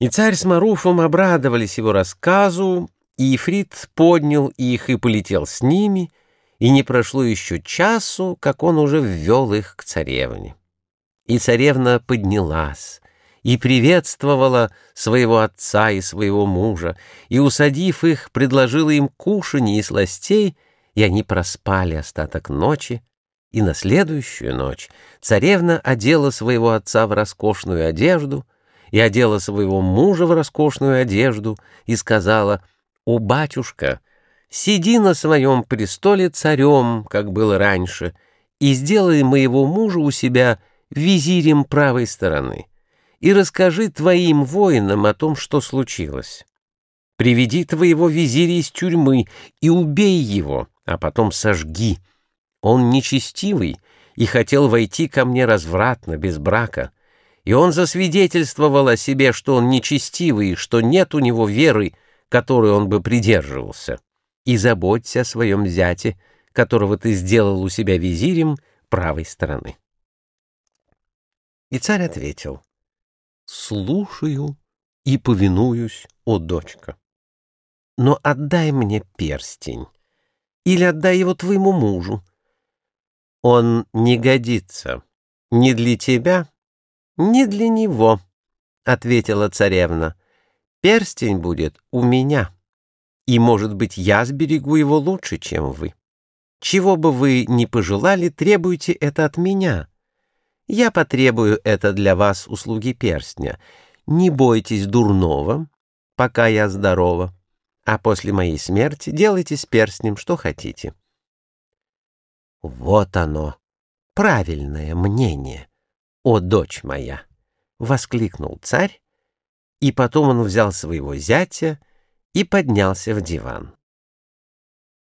И царь с Маруфом обрадовались его рассказу, и Ифрит поднял их и полетел с ними, и не прошло еще часу, как он уже ввел их к царевне. И царевна поднялась и приветствовала своего отца и своего мужа, и, усадив их, предложила им кушанье и сластей, и они проспали остаток ночи, и на следующую ночь царевна одела своего отца в роскошную одежду и одела своего мужа в роскошную одежду и сказала, «О, батюшка, сиди на своем престоле царем, как было раньше, и сделай моего мужа у себя визирем правой стороны, и расскажи твоим воинам о том, что случилось. Приведи твоего визиря из тюрьмы и убей его, а потом сожги». Он нечестивый и хотел войти ко мне развратно, без брака. И он засвидетельствовал о себе, что он нечестивый, что нет у него веры, которой он бы придерживался. И заботься о своем зяте, которого ты сделал у себя визирем правой стороны. И царь ответил, «Слушаю и повинуюсь, о дочка. Но отдай мне перстень, или отдай его твоему мужу, он не годится ни для тебя, ни для него, — ответила царевна. Перстень будет у меня, и, может быть, я сберегу его лучше, чем вы. Чего бы вы ни пожелали, требуйте это от меня. Я потребую это для вас услуги перстня. Не бойтесь дурного, пока я здорова, а после моей смерти делайте с перстнем что хотите. Вот оно, правильное мнение, о дочь моя! — воскликнул царь, и потом он взял своего зятя и поднялся в диван.